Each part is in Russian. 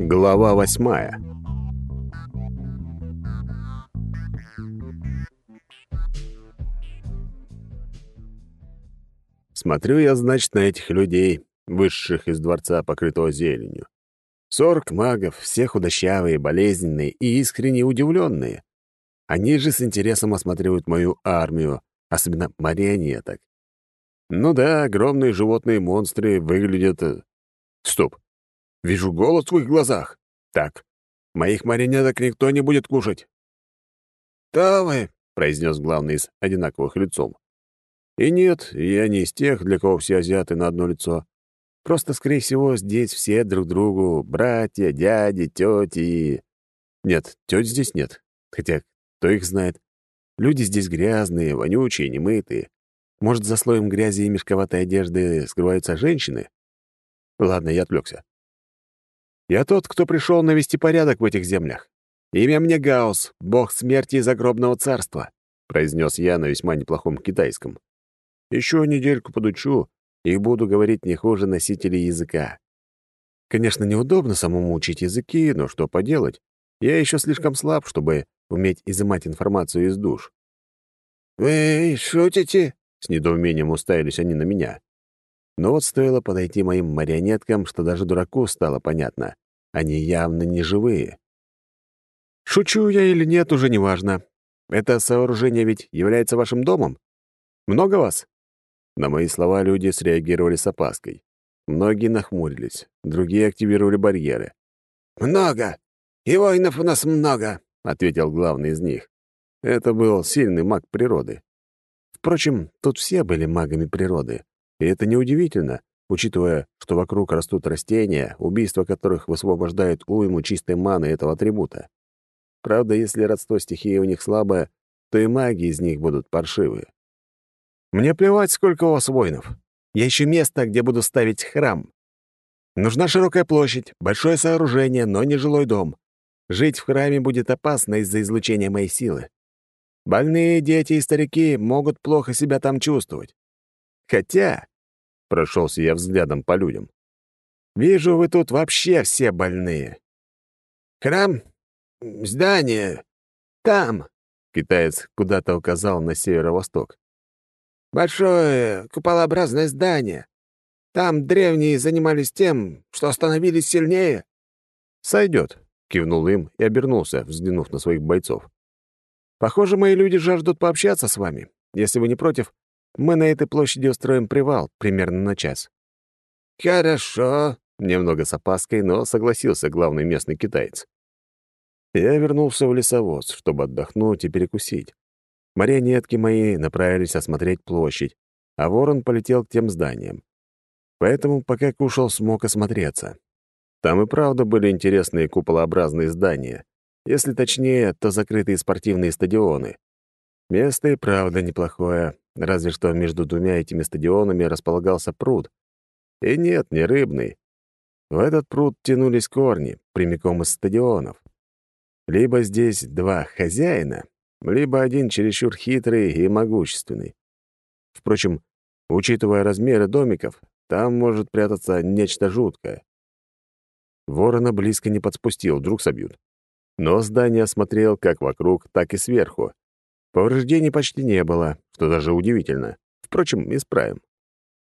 Глава восьмая Смотрю я, значит, на этих людей, высших из дворца, покрытого зеленью. Сорок магов, все худощавые, болезненные и искренне удивленные. Они же с интересом осматривают мою армию, особенно марионеток. Ну да, огромные животные монстры выглядят... Э, стоп. Вижу голод в их глазах. Так, моих марионеток никто не будет кушать. «Да вы», — произнес главный из одинаковых лицом. И нет, я не из тех, для кого все азиаты на одно лицо. Просто, скорее всего, здесь все друг другу братья, дяди, тети. Нет, теть здесь нет. Хотя, кто их знает? Люди здесь грязные, вонючие, немытые. Может, за слоем грязи и мешковатой одежды скрываются женщины? Ладно, я отвлекся. Я тот, кто пришел навести порядок в этих землях. Имя мне Гаус, бог смерти и загробного царства, произнес я на весьма неплохом китайском. Еще недельку подучу и буду говорить не хуже носителей языка. Конечно, неудобно самому учить языки, но что поделать? Я еще слишком слаб, чтобы уметь изымать информацию из душ. «Вы шутите?» — с недоумением уставились они на меня. Но вот стоило подойти моим марионеткам, что даже дураку стало понятно. Они явно не живые. Шучу я или нет, уже не важно. Это сооружение ведь является вашим домом? Много вас? На мои слова люди среагировали с опаской. Многие нахмурились, другие активировали барьеры. «Много! И воинов у нас много!» — ответил главный из них. Это был сильный маг природы. Впрочем, тут все были магами природы. И это неудивительно, учитывая, что вокруг растут растения, убийство которых высвобождает уйму чистой маны этого атрибута. Правда, если родство стихии у них слабое, то и маги из них будут паршивые. Мне плевать, сколько у вас воинов. Я ищу место, где буду ставить храм. Нужна широкая площадь, большое сооружение, но не жилой дом. Жить в храме будет опасно из-за излучения моей силы. Больные дети и старики могут плохо себя там чувствовать. Хотя, — прошелся я взглядом по людям, — вижу, вы тут вообще все больные. Храм? Здание? Там, — китаец куда-то указал на северо-восток. Большое куполообразное здание. Там древние занимались тем, что становились сильнее. «Сойдет», — кивнул им и обернулся, взглянув на своих бойцов. «Похоже, мои люди жаждут пообщаться с вами. Если вы не против, мы на этой площади устроим привал примерно на час». «Хорошо», — немного с опаской, но согласился главный местный китаец. Я вернулся в лесовоз, чтобы отдохнуть и перекусить. Марионетки мои направились осмотреть площадь, а ворон полетел к тем зданиям. Поэтому, пока кушал, смог осмотреться. Там и правда были интересные куполообразные здания. Если точнее, то закрытые спортивные стадионы. Место и правда неплохое, разве что между двумя этими стадионами располагался пруд. И нет, не рыбный. В этот пруд тянулись корни, прямиком из стадионов. Либо здесь два хозяина, либо один чересчур хитрый и могущественный. Впрочем, учитывая размеры домиков, там может прятаться нечто жуткое. Ворона близко не подспустил, вдруг собьют. Но здание осмотрел как вокруг, так и сверху. Повреждений почти не было, что даже удивительно. Впрочем, исправим.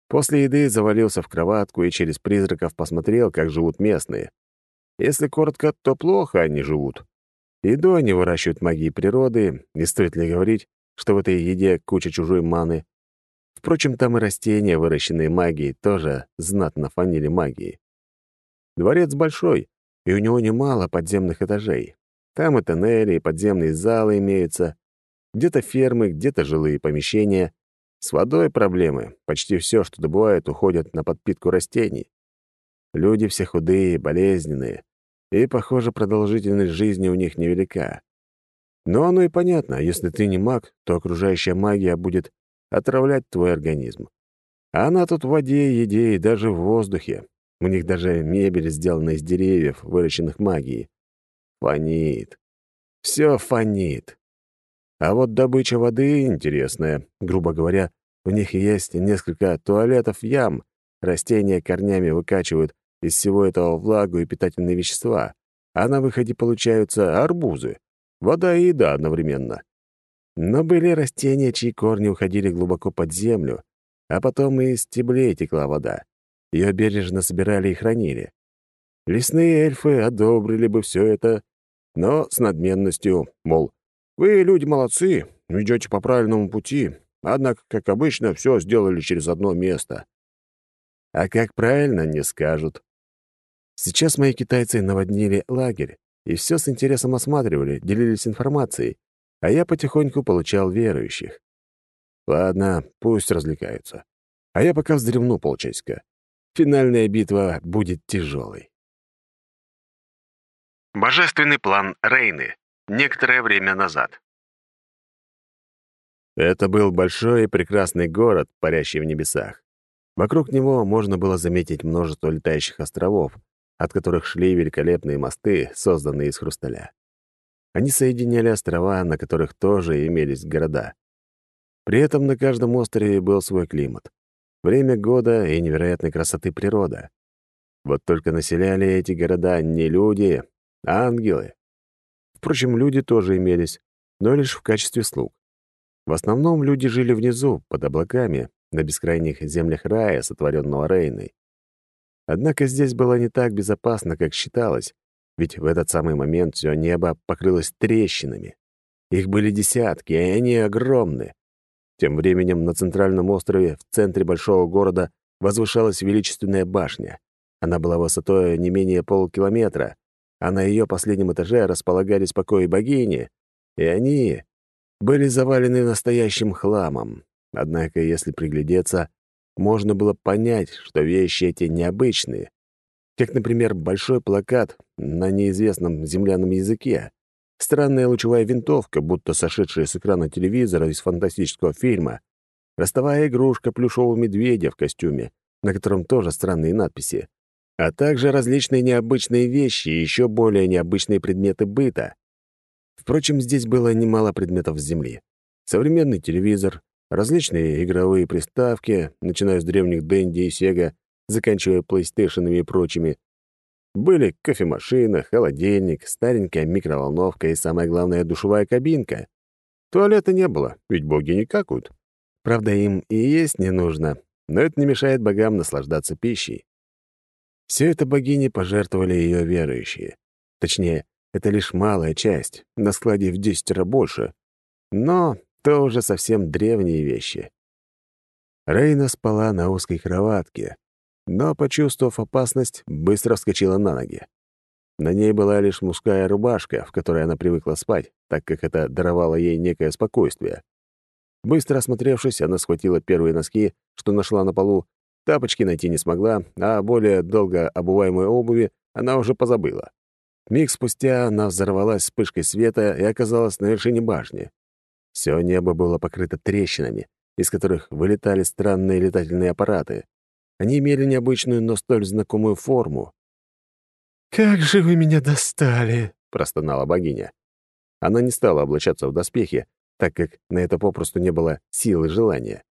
После еды завалился в кроватку и через призраков посмотрел, как живут местные. Если коротко, то плохо они живут. Еду они выращивают магии природы, не стоит ли говорить, что в этой еде куча чужой маны. Впрочем, там и растения, выращенные магией, тоже знатно фанили магией. Дворец большой, и у него немало подземных этажей. Там и тоннели, и подземные залы имеются. Где-то фермы, где-то жилые помещения. С водой проблемы. Почти все, что добывают, уходят на подпитку растений. Люди все худые, болезненные и, похоже, продолжительность жизни у них невелика. Но оно и понятно, если ты не маг, то окружающая магия будет отравлять твой организм. А она тут в воде, еде и даже в воздухе. У них даже мебель сделана из деревьев, выращенных магией. Фонит. Все фонит. А вот добыча воды интересная. Грубо говоря, у них есть несколько туалетов ям, растения корнями выкачивают из всего этого влагу и питательные вещества, а на выходе получаются арбузы. Вода и еда одновременно. Но были растения, чьи корни уходили глубоко под землю, а потом и из стеблей текла вода. Ее бережно собирали и хранили. Лесные эльфы одобрили бы все это, но с надменностью, мол, «Вы, люди, молодцы, идете по правильному пути, однако, как обычно, все сделали через одно место». А как правильно, не скажут. Сейчас мои китайцы наводнили лагерь, и все с интересом осматривали, делились информацией, а я потихоньку получал верующих. Ладно, пусть развлекаются. А я пока вздремну полчасика. Финальная битва будет тяжелой. Божественный план Рейны. Некоторое время назад. Это был большой и прекрасный город, парящий в небесах. Вокруг него можно было заметить множество летающих островов, от которых шли великолепные мосты, созданные из хрусталя. Они соединяли острова, на которых тоже имелись города. При этом на каждом острове был свой климат, время года и невероятной красоты природа. Вот только населяли эти города не люди, а ангелы. Впрочем, люди тоже имелись, но лишь в качестве слуг. В основном люди жили внизу, под облаками, на бескрайних землях рая, сотворенного Рейной. Однако здесь было не так безопасно, как считалось, ведь в этот самый момент все небо покрылось трещинами. Их были десятки, и они огромны. Тем временем на центральном острове, в центре большого города, возвышалась величественная башня. Она была высотой не менее полкилометра, а на ее последнем этаже располагались покои богини, и они были завалены настоящим хламом. Однако, если приглядеться, можно было понять, что вещи эти необычные. Как, например, большой плакат на неизвестном земляном языке, странная лучевая винтовка, будто сошедшая с экрана телевизора из фантастического фильма, ростовая игрушка плюшевого медведя в костюме, на котором тоже странные надписи, а также различные необычные вещи и еще более необычные предметы быта. Впрочем, здесь было немало предметов с Земли. Современный телевизор, различные игровые приставки, начиная с древних Дэнди и Сега, заканчивая PlayStation и прочими. Были кофемашина, холодильник, старенькая микроволновка и, самое главное, душевая кабинка. Туалета не было, ведь боги не какают. Правда, им и есть не нужно, но это не мешает богам наслаждаться пищей. Все это богини пожертвовали ее верующие. Точнее, это лишь малая часть, на складе в десятеро больше. Но то уже совсем древние вещи. Рейна спала на узкой кроватке, но, почувствовав опасность, быстро вскочила на ноги. На ней была лишь мужская рубашка, в которой она привыкла спать, так как это даровало ей некое спокойствие. Быстро осмотревшись, она схватила первые носки, что нашла на полу, Тапочки найти не смогла, а более долго обуваемой обуви она уже позабыла. Миг спустя она взорвалась вспышкой света и оказалась на вершине башни. Все небо было покрыто трещинами, из которых вылетали странные летательные аппараты. Они имели необычную, но столь знакомую форму. «Как же вы меня достали!» — простонала богиня. Она не стала облачаться в доспехи, так как на это попросту не было силы желания.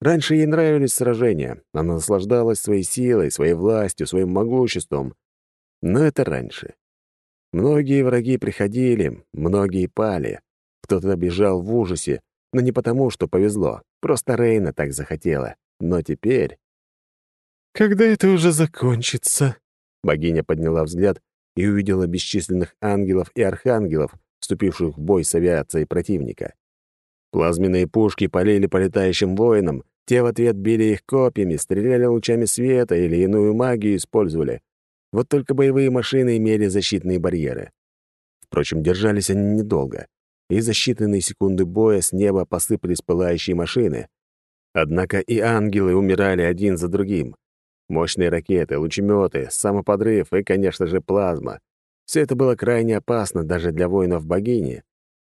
Раньше ей нравились сражения, она наслаждалась своей силой, своей властью, своим могуществом. Но это раньше. Многие враги приходили, многие пали. Кто-то бежал в ужасе, но не потому, что повезло. Просто Рейна так захотела. Но теперь... «Когда это уже закончится?» Богиня подняла взгляд и увидела бесчисленных ангелов и архангелов, вступивших в бой с авиацией противника. Плазменные пушки полили по летающим воинам, те в ответ били их копьями, стреляли лучами света или иную магию использовали. Вот только боевые машины имели защитные барьеры. Впрочем, держались они недолго, и за считанные секунды боя с неба посыпались пылающие машины. Однако и ангелы умирали один за другим. Мощные ракеты, лучеметы, самоподрыв и, конечно же, плазма. Все это было крайне опасно даже для воинов богини.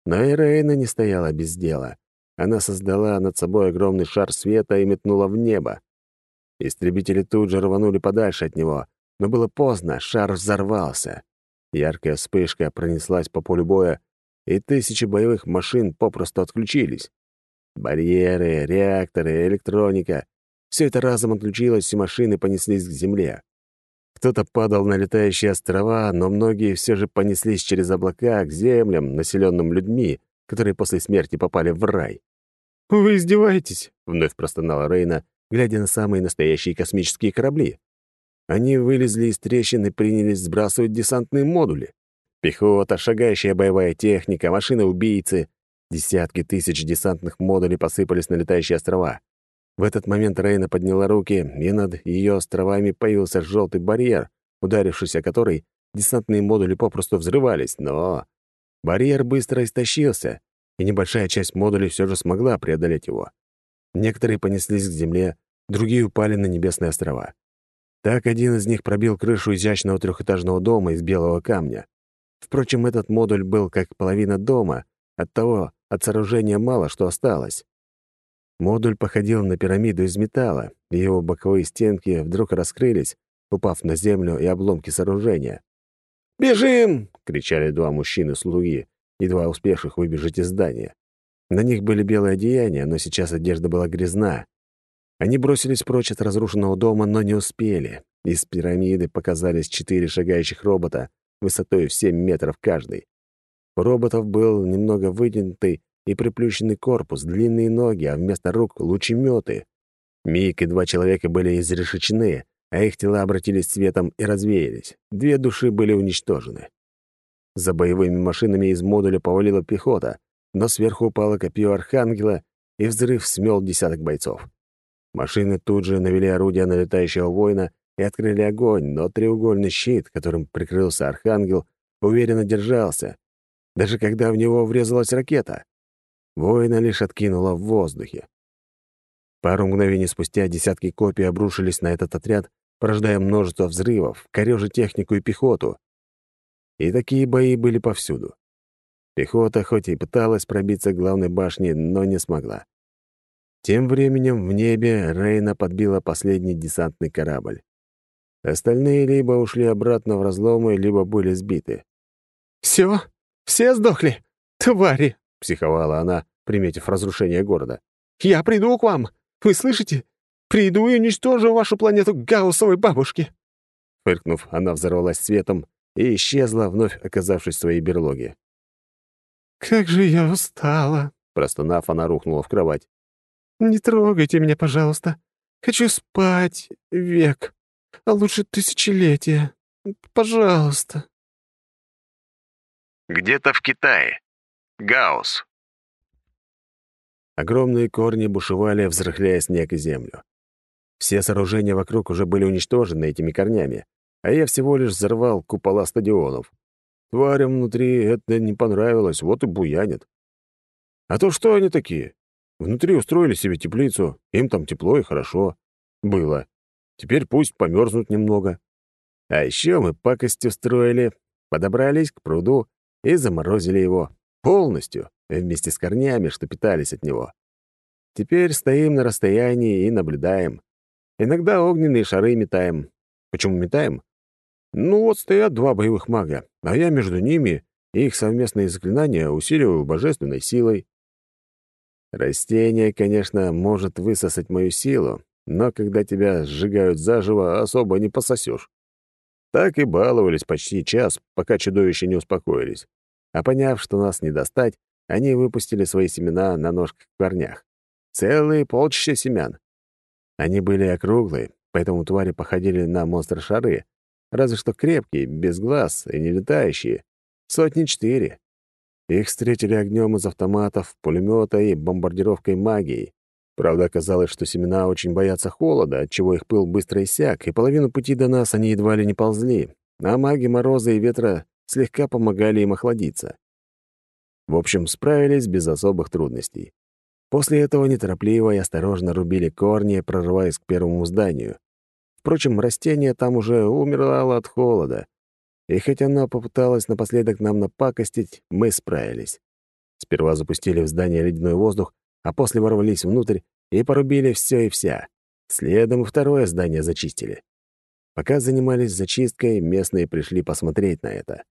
Но и Рейна не стояла без дела. Она создала над собой огромный шар света и метнула в небо. Истребители тут же рванули подальше от него, но было поздно, шар взорвался. Яркая вспышка пронеслась по полю боя, и тысячи боевых машин попросту отключились. Барьеры, реакторы, электроника — все это разом отключилось, и машины понеслись к земле. Кто-то падал на летающие острова, но многие все же понеслись через облака к землям, населенным людьми, которые после смерти попали в рай. «Вы издеваетесь?» — вновь простонала Рейна, глядя на самые настоящие космические корабли. Они вылезли из трещин и принялись сбрасывать десантные модули. Пехота, шагающая боевая техника, машины-убийцы. Десятки тысяч десантных модулей посыпались на летающие острова. В этот момент Рейна подняла руки, и над ее островами появился желтый барьер, ударившийся который, десантные модули попросту взрывались, но... Барьер быстро истощился, и небольшая часть модулей все же смогла преодолеть его. Некоторые понеслись к земле, другие упали на небесные острова. Так один из них пробил крышу изящного трехэтажного дома из белого камня. Впрочем, этот модуль был как половина дома, оттого от сооружения мало что осталось. Модуль походил на пирамиду из металла, и его боковые стенки вдруг раскрылись, упав на землю и обломки сооружения. «Бежим!» — кричали два мужчины-слуги, едва успевших выбежать из здания. На них были белые одеяния, но сейчас одежда была грязна. Они бросились прочь от разрушенного дома, но не успели. Из пирамиды показались четыре шагающих робота, высотой в семь метров каждый. У роботов был немного вытянутый и приплющенный корпус, длинные ноги, а вместо рук — лучеметы. Мик и два человека были изрешечены, а их тела обратились цветом и развеялись. Две души были уничтожены. За боевыми машинами из модуля повалила пехота, но сверху упало копье Архангела, и взрыв смел десяток бойцов. Машины тут же навели орудия на летающего воина и открыли огонь, но треугольный щит, которым прикрылся Архангел, уверенно держался, даже когда в него врезалась ракета. Воина лишь откинуло в воздухе. Пару мгновений спустя десятки копий обрушились на этот отряд, порождая множество взрывов, корёжа технику и пехоту. И такие бои были повсюду. Пехота хоть и пыталась пробиться к главной башне, но не смогла. Тем временем в небе Рейна подбила последний десантный корабль. Остальные либо ушли обратно в разломы, либо были сбиты. «Все? Все сдохли? Твари!» — психовала она, приметив разрушение города. «Я приду к вам! Вы слышите? Приду и уничтожу вашу планету Гауссовой бабушки!» Фыркнув, она взорвалась светом и исчезла, вновь оказавшись в своей берлоге. «Как же я устала!» Простонав, она рухнула в кровать. «Не трогайте меня, пожалуйста. Хочу спать век, а лучше тысячелетия. Пожалуйста». Где-то в Китае. Гаусс. Огромные корни бушевали, взрыхляя снег и землю. Все сооружения вокруг уже были уничтожены этими корнями, а я всего лишь взорвал купола стадионов. Тварям внутри это не понравилось, вот и буянят. А то что они такие? Внутри устроили себе теплицу, им там тепло и хорошо. Было. Теперь пусть померзнут немного. А еще мы пакость устроили, подобрались к пруду и заморозили его. Полностью, вместе с корнями, что питались от него. Теперь стоим на расстоянии и наблюдаем. Иногда огненные шары метаем. Почему метаем? Ну вот стоят два боевых мага, а я между ними и их совместные заклинания усиливаю божественной силой. Растение, конечно, может высосать мою силу, но когда тебя сжигают заживо, особо не пососешь. Так и баловались почти час, пока чудовища не успокоились. А поняв, что нас не достать, они выпустили свои семена на ножках в корнях. Целые полчища семян. Они были округлые, поэтому твари походили на монстр-шары, разве что крепкие, без глаз и не летающие. Сотни четыре. Их встретили огнем из автоматов, пулемета и бомбардировкой магией. Правда, оказалось, что семена очень боятся холода, отчего их пыл быстро иссяк, и половину пути до нас они едва ли не ползли, а маги мороза и ветра слегка помогали им охладиться. В общем, справились без особых трудностей. После этого неторопливо и осторожно рубили корни, прорываясь к первому зданию. Впрочем, растение там уже умирало от холода, и хоть она попыталась напоследок нам напакостить, мы справились. Сперва запустили в здание ледяной воздух, а после ворвались внутрь и порубили все и вся. Следом второе здание зачистили. Пока занимались зачисткой, местные пришли посмотреть на это.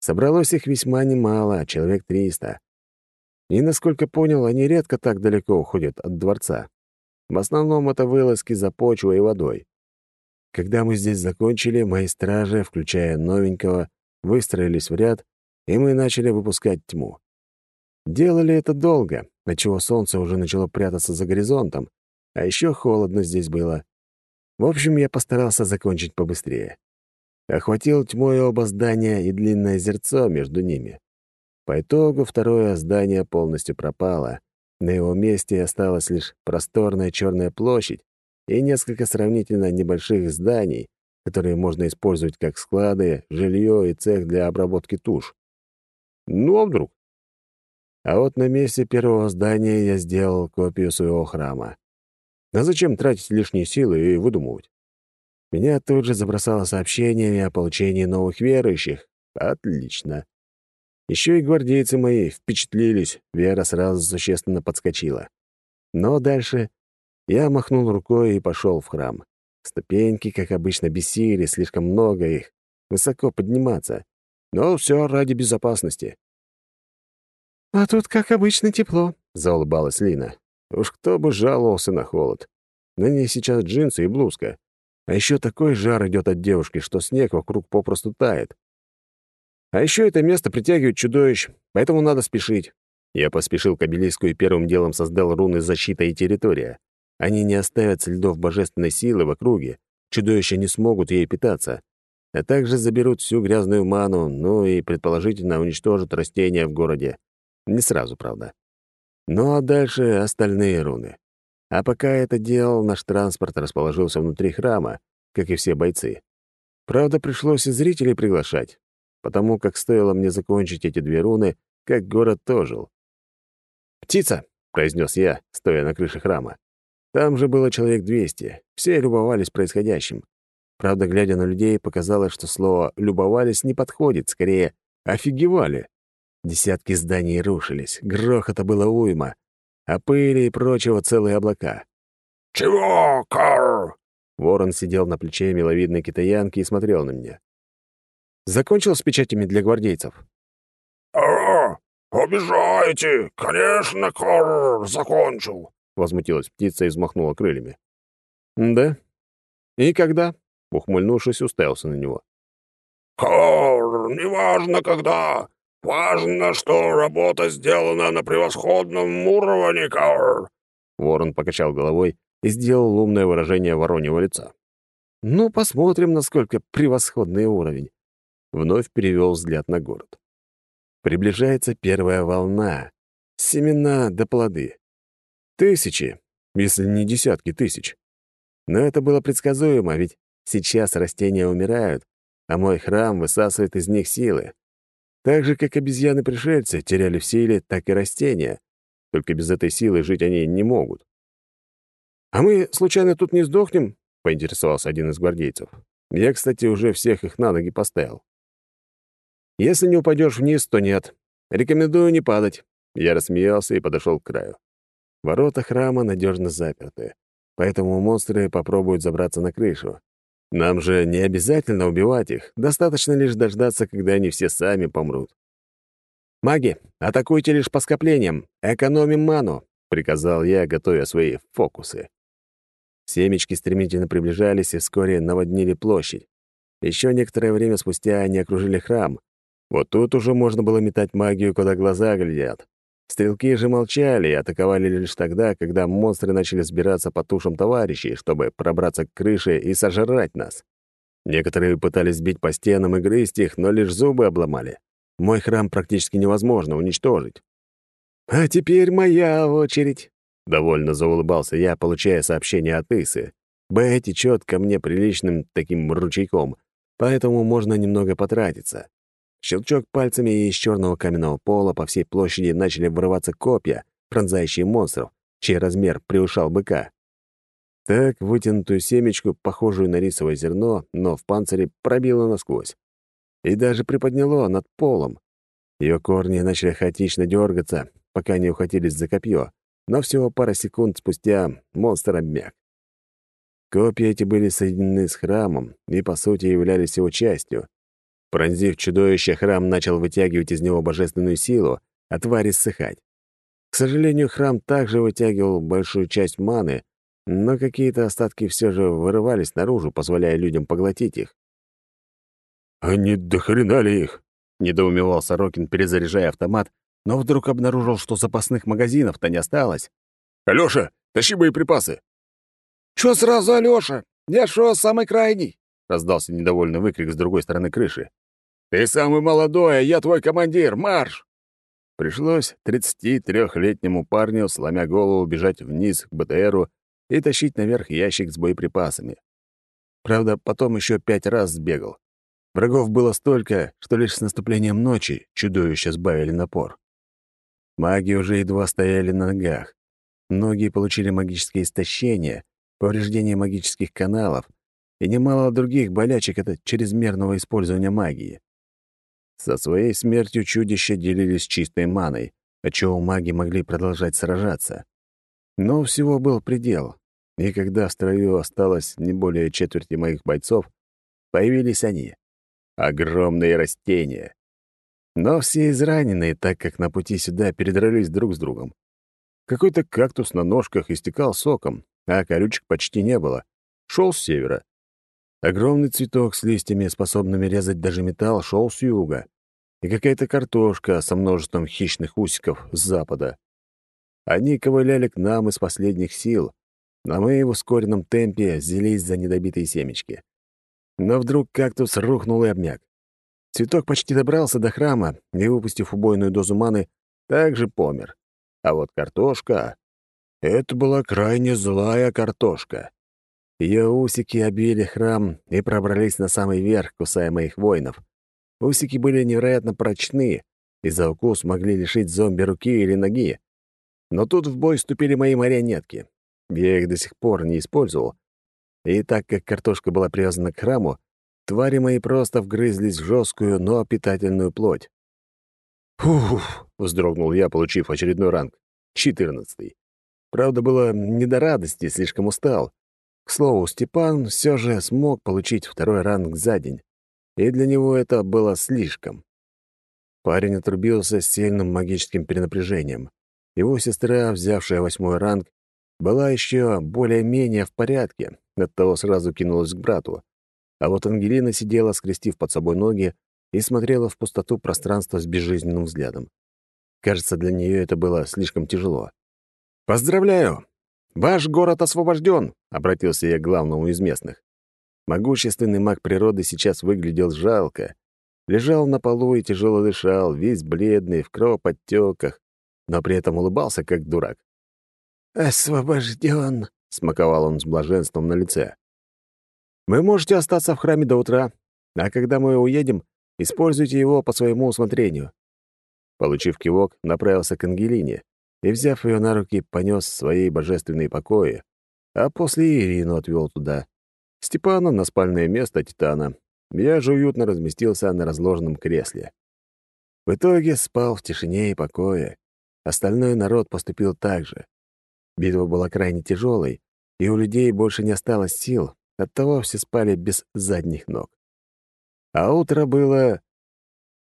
Собралось их весьма немало, человек триста. И, насколько понял, они редко так далеко уходят от дворца. В основном это вылазки за почвой и водой. Когда мы здесь закончили, мои стражи, включая новенького, выстроились в ряд, и мы начали выпускать тьму. Делали это долго, отчего солнце уже начало прятаться за горизонтом, а еще холодно здесь было. В общем, я постарался закончить побыстрее. Охватил тьмой оба здания и длинное зерцо между ними. По итогу второе здание полностью пропало. На его месте осталась лишь просторная черная площадь и несколько сравнительно небольших зданий, которые можно использовать как склады, жилье и цех для обработки туш. Ну а вдруг? А вот на месте первого здания я сделал копию своего храма. А зачем тратить лишние силы и выдумывать? Меня тут же забросало сообщениями о получении новых верующих. Отлично. Еще и гвардейцы мои впечатлились, вера сразу существенно подскочила. Но дальше я махнул рукой и пошел в храм. Ступеньки, как обычно, бесили, слишком много их. Высоко подниматься. Но все ради безопасности. «А тут, как обычно, тепло», — заулыбалась Лина. Уж кто бы жаловался на холод. На ней сейчас джинсы и блузка. А еще такой жар идет от девушки, что снег вокруг попросту тает. А еще это место притягивает чудовищ, поэтому надо спешить. Я поспешил к обелиску и первым делом создал руны защита и территория. Они не оставят следов божественной силы в округе, чудовища не смогут ей питаться, а также заберут всю грязную ману, ну и, предположительно, уничтожат растения в городе. Не сразу, правда. Ну а дальше остальные руны. А пока это делал, наш транспорт расположился внутри храма, как и все бойцы. Правда, пришлось и зрителей приглашать, потому как стоило мне закончить эти две руны, как город ожил. «Птица!» — произнес я, стоя на крыше храма. Там же было человек двести, все любовались происходящим. Правда, глядя на людей, показалось, что слово «любовались» не подходит, скорее «офигевали». Десятки зданий рушились, грохота было уйма, а пыли и прочего целые облака. «Чего, Карр?» Ворон сидел на плече миловидной китаянки и смотрел на меня. «Закончил с печатями для гвардейцев?» «А, обижаете! Конечно, Карр, закончил!» Возмутилась птица и взмахнула крыльями. «Да? И когда?» Ухмыльнувшись, уставился на него. «Карр, неважно когда. Важно, что работа сделана на превосходном уровне, Карр!» Ворон покачал головой и сделал умное выражение вороньего лица. «Ну, посмотрим, насколько превосходный уровень». Вновь перевел взгляд на город. Приближается первая волна. Семена да плоды. Тысячи, если не десятки тысяч. Но это было предсказуемо, ведь сейчас растения умирают, а мой храм высасывает из них силы. Так же, как обезьяны-пришельцы теряли в силе, так и растения. Только без этой силы жить они не могут. «А мы, случайно, тут не сдохнем?» — поинтересовался один из гвардейцев. Я, кстати, уже всех их на ноги поставил. «Если не упадешь вниз, то нет. Рекомендую не падать». Я рассмеялся и подошел к краю. Ворота храма надежно заперты, поэтому монстры попробуют забраться на крышу. Нам же не обязательно убивать их, достаточно лишь дождаться, когда они все сами помрут. «Маги, атакуйте лишь по скоплениям, экономим ману», — приказал я, готовя свои фокусы. Семечки стремительно приближались и вскоре наводнили площадь. Еще некоторое время спустя они окружили храм. Вот тут уже можно было метать магию, куда глаза глядят. Стрелки же молчали и атаковали лишь тогда, когда монстры начали сбираться по тушам товарищей, чтобы пробраться к крыше и сожрать нас. Некоторые пытались бить по стенам и грызть их, но лишь зубы обломали. Мой храм практически невозможно уничтожить. «А теперь моя очередь», — довольно заулыбался я, получая сообщение от Исы. «Б течет ко мне приличным таким ручейком, поэтому можно немного потратиться. Щелчок пальцами, из черного каменного пола по всей площади начали вырываться копья, пронзающие монстров, чей размер превышал быка. Так вытянутую семечку, похожую на рисовое зерно, но в панцире пробило насквозь. И даже приподняло над полом. Ее корни начали хаотично дергаться, пока не ухватились за копье, но всего пара секунд спустя монстр обмяк. Копья эти были соединены с храмом и, по сути, являлись его частью. Пронзив чудовище, храм начал вытягивать из него божественную силу, а твари ссыхать. К сожалению, храм также вытягивал большую часть маны, но какие-то остатки все же вырывались наружу, позволяя людям поглотить их. «А не дохрена ли их?» — недоумевал Сорокин, перезаряжая автомат, но вдруг обнаружил, что запасных магазинов-то не осталось. «Алёша, тащи боеприпасы!» «Чё сразу, Алёша? Я шо, самый крайний?» — раздался недовольный выкрик с другой стороны крыши. «Ты самый молодой, а я твой командир! Марш!» Пришлось 33-летнему парню, сломя голову, бежать вниз к БТРу и тащить наверх ящик с боеприпасами. Правда, потом еще пять раз сбегал. Врагов было столько, что лишь с наступлением ночи чудовища сбавили напор. Маги уже едва стояли на ногах. Многие получили магическое истощение, повреждение магических каналов и немало других болячек от чрезмерного использования магии. Со своей смертью чудища делились чистой маной, отчего маги могли продолжать сражаться. Но всего был предел, и когда в строю осталось не более четверти моих бойцов, появились они. Огромные растения. Но все израненные, так как на пути сюда передрались друг с другом. Какой-то кактус на ножках истекал соком, а колючек почти не было. Шел с севера. Огромный цветок с листьями, способными резать даже металл, шел с юга. И какая-то картошка со множеством хищных усиков с запада. Они ковыляли к нам из последних сил, но мы в ускоренном темпе взялись за недобитые семечки. Но вдруг кактус рухнул и обмяк. Цветок почти добрался до храма и, выпустив убойную дозу маны, также помер. А вот картошка... Это была крайне злая картошка. Ее усики обили храм и пробрались на самый верх, кусая моих воинов. Усики были невероятно прочны, и за укус могли лишить зомби руки или ноги. Но тут в бой вступили мои марионетки. Я их до сих пор не использовал. И так как картошка была привязана к храму, твари мои просто вгрызлись в жесткую, но питательную плоть. «Фуф!» — вздрогнул я, получив очередной ранг. Четырнадцатый. Правда, было не до радости, слишком устал. К слову, Степан все же смог получить второй ранг за день, и для него это было слишком. Парень отрубился с сильным магическим перенапряжением. Его сестра, взявшая восьмой ранг, была еще более-менее в порядке, оттого сразу кинулась к брату. А вот Ангелина сидела, скрестив под собой ноги, и смотрела в пустоту пространства с безжизненным взглядом. Кажется, для нее это было слишком тяжело. «Поздравляю! Ваш город освобожден!» — обратился я к главному из местных. Могущественный маг природы сейчас выглядел жалко. Лежал на полу и тяжело дышал, весь бледный, в кровоподтеках, но при этом улыбался, как дурак. «Освобожден!» — смаковал он с блаженством на лице. «Вы можете остаться в храме до утра, а когда мы уедем, используйте его по своему усмотрению». Получив кивок, направился к Ангелине и, взяв ее на руки, понес в свои божественные покои, а после Ирину отвел туда. Степана на спальное место Титана. Я же уютно разместился на разложенном кресле. В итоге спал в тишине и покое. Остальной народ поступил так же. Битва была крайне тяжелой, и у людей больше не осталось сил, оттого все спали без задних ног. А утро было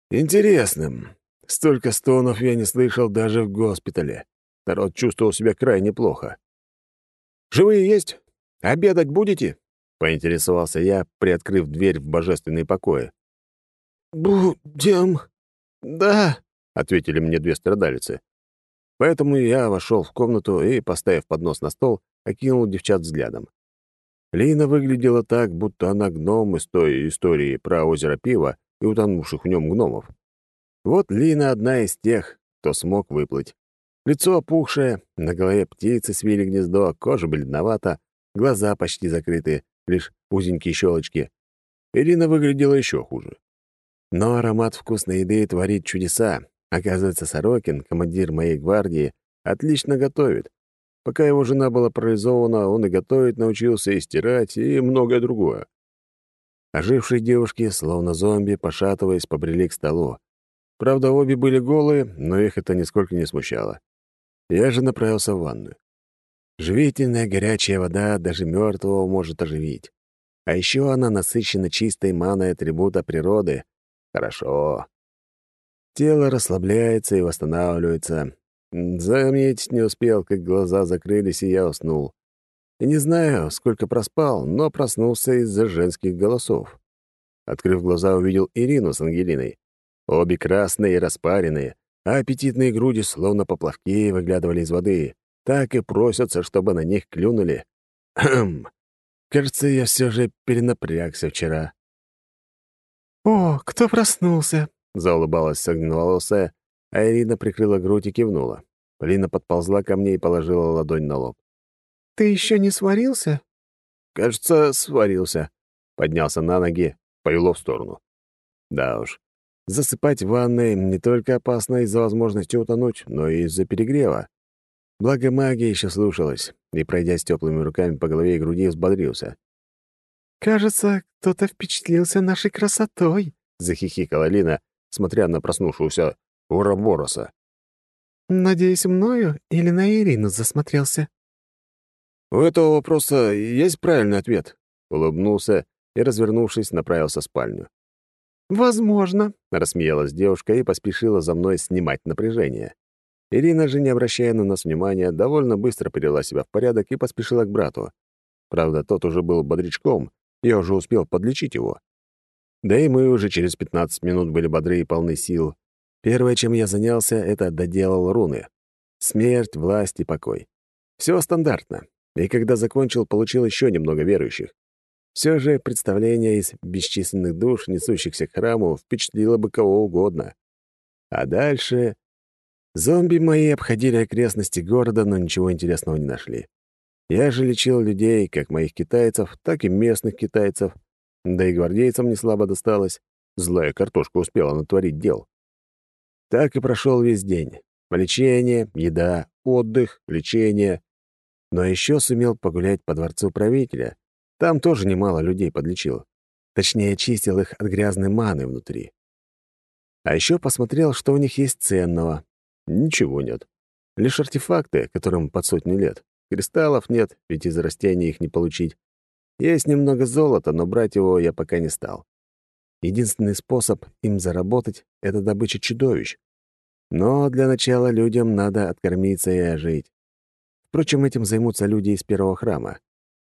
интересным. Столько стонов я не слышал даже в госпитале. Народ чувствовал себя крайне плохо. «Живые есть? Обедать будете?» — поинтересовался я, приоткрыв дверь в божественные покои. «Будем... да», — ответили мне две страдалицы. Поэтому я вошел в комнату и, поставив поднос на стол, окинул девчат взглядом. Лина выглядела так, будто она гном из той истории про озеро Пива и утонувших в нем гномов. Вот Лина одна из тех, кто смог выплыть. Лицо опухшее, на голове птицы свили гнездо, кожа бледновата, глаза почти закрыты, лишь узенькие щелочки. Ирина выглядела еще хуже. Но аромат вкусной еды творит чудеса. Оказывается, Сорокин, командир моей гвардии, отлично готовит. Пока его жена была парализована, он и готовить научился, и стирать, и многое другое. Ожившие девушки, словно зомби, пошатываясь, побрели к столу. Правда, обе были голые, но их это нисколько не смущало. Я же направился в ванную. Живительная горячая вода даже мертвого может оживить. А еще она насыщена чистой маной атрибута природы. Хорошо. Тело расслабляется и восстанавливается. Заметить не успел, как глаза закрылись, и я уснул. Не знаю, сколько проспал, но проснулся из-за женских голосов. Открыв глаза, увидел Ирину с Ангелиной. Обе красные и распаренные, а аппетитные груди, словно поплавки, выглядывали из воды. Так и просятся, чтобы на них клюнули. Хм. Кажется, я все же перенапрягся вчера. «О, кто проснулся?» — заулыбалась огневолосая, а Ирина прикрыла грудь и кивнула. Полина подползла ко мне и положила ладонь на лоб. «Ты еще не сварился?» «Кажется, сварился». Поднялся на ноги, повело в сторону. Да уж, засыпать в ванной не только опасно из-за возможности утонуть, но и из-за перегрева. Благо магия еще слушалась, и, пройдясь теплыми руками по голове и груди, взбодрился. «Кажется, кто-то впечатлился нашей красотой», — захихикала Лина, смотря на проснувшегося Уробороса. «Надеюсь, мною или на Ирину засмотрелся?» «У этого вопроса есть правильный ответ?» — улыбнулся и, развернувшись, направился в спальню. «Возможно», — рассмеялась девушка и поспешила за мной снимать напряжение. Ирина же, не обращая на нас внимания, довольно быстро привела себя в порядок и поспешила к брату. Правда, тот уже был бодрячком, я уже успел подлечить его. Да и мы уже через 15 минут были бодры и полны сил. Первое, чем я занялся, это доделал руны. Смерть, власть и покой. Все стандартно и когда закончил, получил еще немного верующих. Все же представление из бесчисленных душ, несущихся к храму, впечатлило бы кого угодно. А дальше... Зомби мои обходили окрестности города, но ничего интересного не нашли. Я же лечил людей, как моих китайцев, так и местных китайцев. Да и гвардейцам не слабо досталось. Злая картошка успела натворить дел. Так и прошел весь день. Лечение, еда, отдых, лечение, но еще сумел погулять по дворцу правителя. Там тоже немало людей подлечил. Точнее, очистил их от грязной маны внутри. А еще посмотрел, что у них есть ценного. Ничего нет. Лишь артефакты, которым под сотню лет. Кристаллов нет, ведь из растений их не получить. Есть немного золота, но брать его я пока не стал. Единственный способ им заработать — это добыча чудовищ. Но для начала людям надо откормиться и ожить. Впрочем, этим займутся люди из первого храма.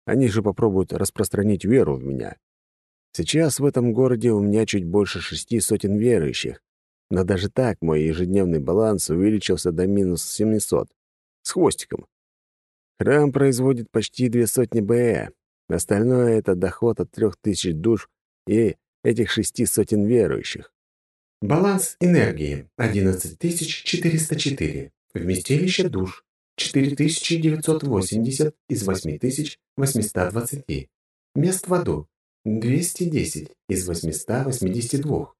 Они же попробуют распространить веру в меня. Сейчас в этом городе у меня чуть больше шести сотен верующих, но даже так мой ежедневный баланс увеличился до минус 700. С хвостиком. Храм производит почти две сотни БЭ. Остальное — это доход от трех тысяч душ и этих шести сотен верующих. Баланс энергии — 11404. Вместилище душ 4980 из 8820. Мест в аду 210 из 882.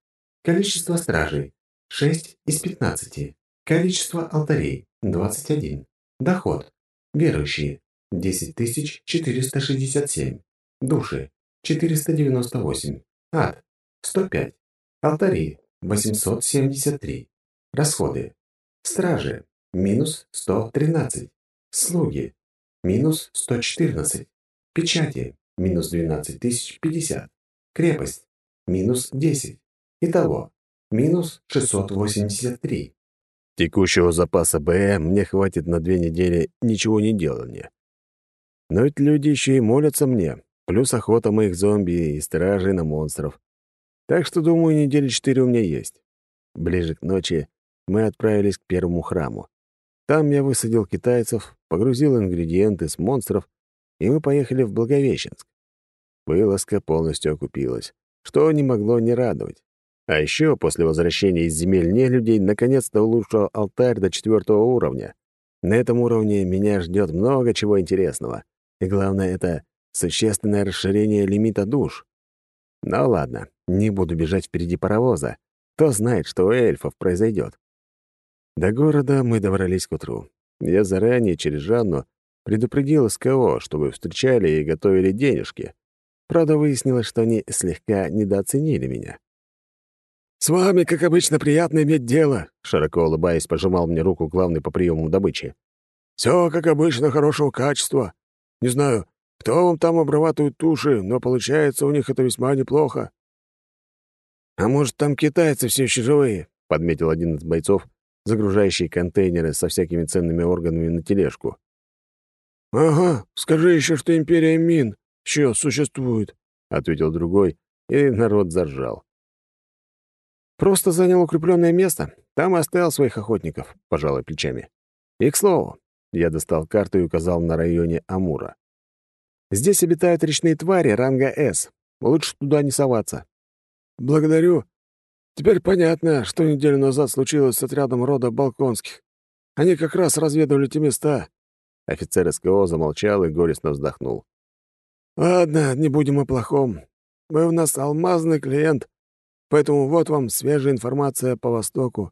Количество стражей 6 из 15. Количество алтарей 21. Доход. Верующие 10467. Души 498. Ад 105. Алтари 873. Расходы. Стражи минус 113. Слуги, минус 114. Печати, минус 12050. Крепость, минус 10. Итого, минус 683. Текущего запаса Б мне хватит на две недели ничего не делания. Но ведь люди еще и молятся мне, плюс охота моих зомби и стражей на монстров. Так что, думаю, недели четыре у меня есть. Ближе к ночи мы отправились к первому храму. Там я высадил китайцев, погрузил ингредиенты с монстров, и мы поехали в Благовещенск. Вылазка полностью окупилась, что не могло не радовать. А еще после возвращения из земель нелюдей наконец-то улучшил алтарь до четвертого уровня. На этом уровне меня ждет много чего интересного. И главное, это существенное расширение лимита душ. Ну ладно, не буду бежать впереди паровоза. Кто знает, что у эльфов произойдет. До города мы добрались к утру. Я заранее через Жанну предупредил СКО, чтобы встречали и готовили денежки. Правда, выяснилось, что они слегка недооценили меня. «С вами, как обычно, приятно иметь дело», — широко улыбаясь, пожимал мне руку главный по приему добычи. «Все, как обычно, хорошего качества. Не знаю, кто вам там обрабатывает туши, но получается у них это весьма неплохо». «А может, там китайцы все еще живые?» — подметил один из бойцов, загружающий контейнеры со всякими ценными органами на тележку. «Ага, скажи еще, что империя Мин еще существует», — ответил другой, и народ заржал. «Просто занял укрепленное место, там и оставил своих охотников», — пожалуй плечами. «И, к слову, я достал карту и указал на районе Амура. Здесь обитают речные твари ранга «С». Лучше туда не соваться». «Благодарю. Теперь понятно, что неделю назад случилось с отрядом рода Балконских. Они как раз разведывали те места». Офицер СКО замолчал и горестно вздохнул. «Ладно, не будем о плохом. Вы у нас алмазный клиент, поэтому вот вам свежая информация по Востоку.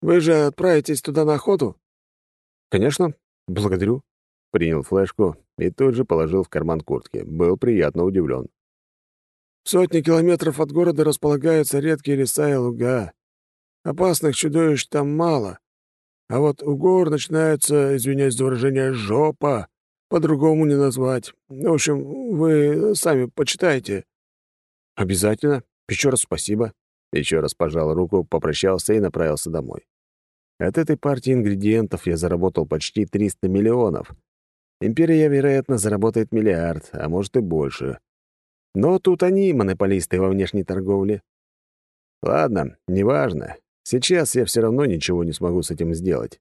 Вы же отправитесь туда на охоту?» «Конечно. Благодарю». Принял флешку и тут же положил в карман куртки. Был приятно удивлен. «Сотни километров от города располагаются редкие леса и луга. Опасных чудовищ там мало. А вот у гор начинается, извиняюсь за выражение, жопа. По-другому не назвать. В общем, вы сами почитайте». «Обязательно. Еще раз спасибо». Еще раз пожал руку, попрощался и направился домой. От этой партии ингредиентов я заработал почти 300 миллионов. Империя, вероятно, заработает миллиард, а может и больше. Но тут они монополисты во внешней торговле. Ладно, неважно. Сейчас я все равно ничего не смогу с этим сделать.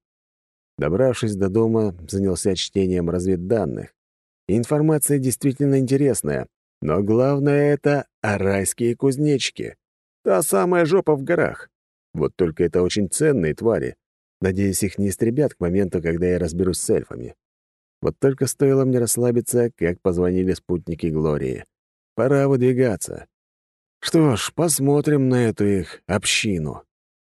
Добравшись до дома, занялся чтением разведданных. Информация действительно интересная, но главное — это арайские кузнечики. Та самая жопа в горах. Вот только это очень ценные твари. Надеюсь, их не истребят к моменту, когда я разберусь с эльфами. Вот только стоило мне расслабиться, как позвонили спутники Глории. Пора выдвигаться. Что ж, посмотрим на эту их общину.